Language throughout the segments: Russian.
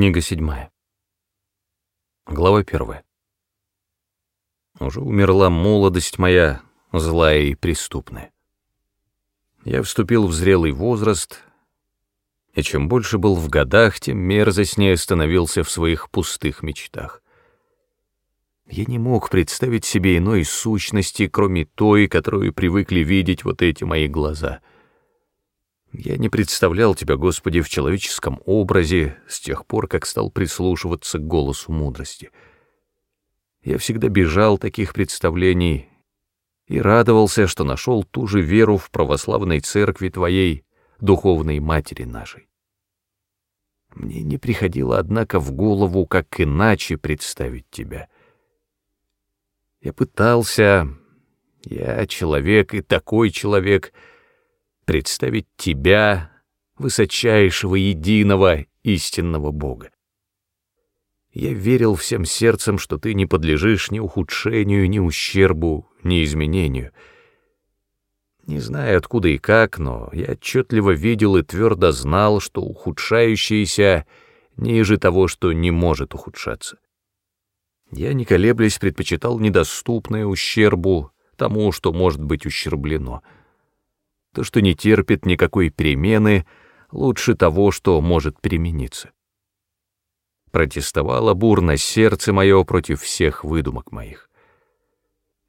Книга седьмая. Глава первая. Уже умерла молодость моя, злая и преступная. Я вступил в зрелый возраст, и чем больше был в годах, тем мерзостнее становился в своих пустых мечтах. Я не мог представить себе иной сущности, кроме той, которую привыкли видеть вот эти мои глаза. Я не представлял тебя, Господи, в человеческом образе с тех пор, как стал прислушиваться к голосу мудрости. Я всегда бежал таких представлений и радовался, что нашел ту же веру в православной церкви Твоей, духовной матери нашей. Мне не приходило, однако, в голову, как иначе представить Тебя — я пытался, я человек и такой человек, представить тебя, высочайшего, единого, истинного Бога. Я верил всем сердцем, что ты не подлежишь ни ухудшению, ни ущербу, ни изменению. Не знаю, откуда и как, но я отчетливо видел и твердо знал, что ухудшающееся ниже того, что не может ухудшаться. Я, не колеблясь, предпочитал недоступное ущербу тому, что может быть ущерблено. То, что не терпит никакой перемены, лучше того, что может перемениться. Протестовало бурно сердце мое против всех выдумок моих.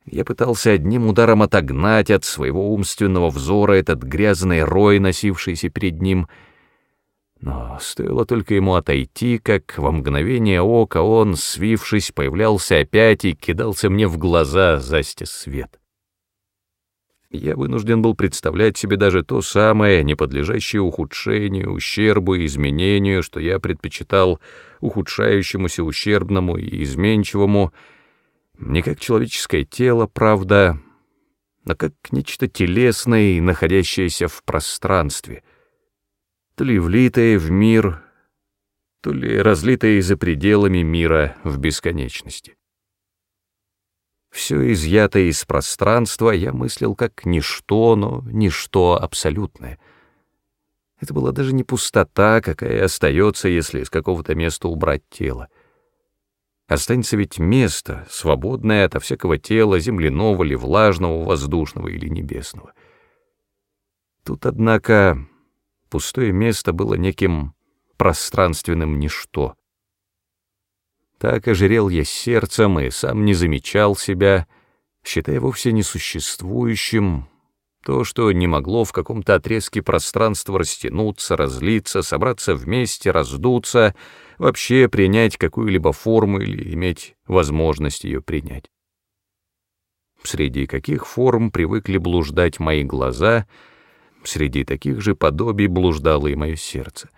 Я пытался одним ударом отогнать от своего умственного взора этот грязный рой, носившийся перед ним, — но стоило только ему отойти, как во мгновение ока он, свившись, появлялся опять и кидался мне в глаза застя свет. Я вынужден был представлять себе даже то самое, не подлежащее ухудшению, ущербу и изменению, что я предпочитал ухудшающемуся, ущербному и изменчивому, не как человеческое тело, правда, но как нечто телесное, находящееся в пространстве — то ли влитое в мир, то ли разлитое за пределами мира в бесконечности. Все изъятое из пространства я мыслил как ничто, но ничто абсолютное. Это была даже не пустота, какая остается, если из какого-то места убрать тело. Останется ведь место, свободное ото всякого тела, земляного ли, влажного, воздушного или небесного. Тут, однако, Пустое место было неким пространственным ничто. Так ожирел я сердцем и сам не замечал себя, считая вовсе несуществующим то, что не могло в каком-то отрезке пространства растянуться, разлиться, собраться вместе, раздуться, вообще принять какую-либо форму или иметь возможность ее принять. Среди каких форм привыкли блуждать мои глаза — Среди таких же подобий блуждало и мое сердце.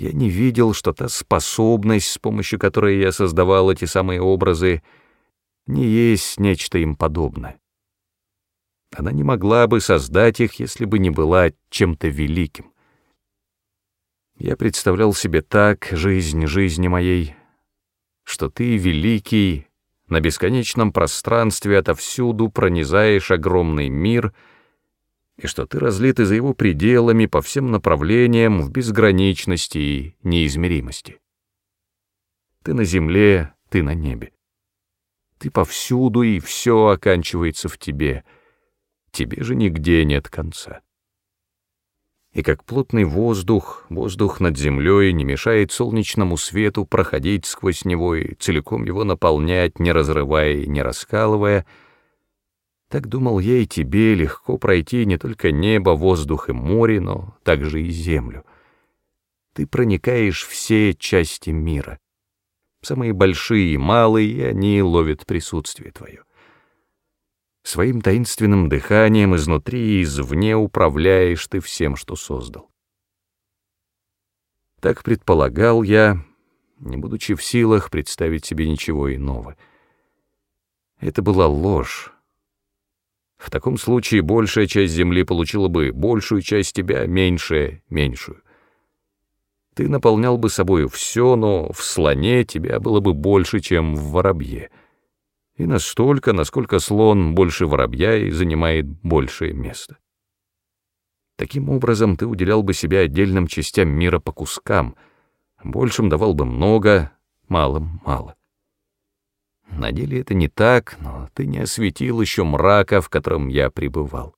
Я не видел, что та способность, с помощью которой я создавал эти самые образы, не есть нечто им подобное. Она не могла бы создать их, если бы не была чем-то великим. Я представлял себе так жизнь жизни моей, что ты, великий, на бесконечном пространстве отовсюду пронизаешь огромный мир — и что ты разлиты за его пределами по всем направлениям в безграничности и неизмеримости. Ты на земле, ты на небе. Ты повсюду, и все оканчивается в тебе. Тебе же нигде нет конца. И как плотный воздух, воздух над землей не мешает солнечному свету проходить сквозь него и целиком его наполнять, не разрывая и не раскалывая — так думал я и тебе легко пройти не только небо, воздух и море, но также и землю. Ты проникаешь все части мира. Самые большие и малые, и они ловят присутствие твое. Своим таинственным дыханием изнутри и извне управляешь ты всем, что создал. Так предполагал я, не будучи в силах представить себе ничего иного. Это была ложь, в таком случае большая часть земли получила бы большую часть тебя, меньшая — меньшую. Ты наполнял бы собою все, но в слоне тебя было бы больше, чем в воробье. И настолько, насколько слон больше воробья и занимает большее место. Таким образом, ты уделял бы себя отдельным частям мира по кускам, Большим давал бы много, малым — мало. На деле это не так, но ты не осветил еще мрака, в котором я пребывал.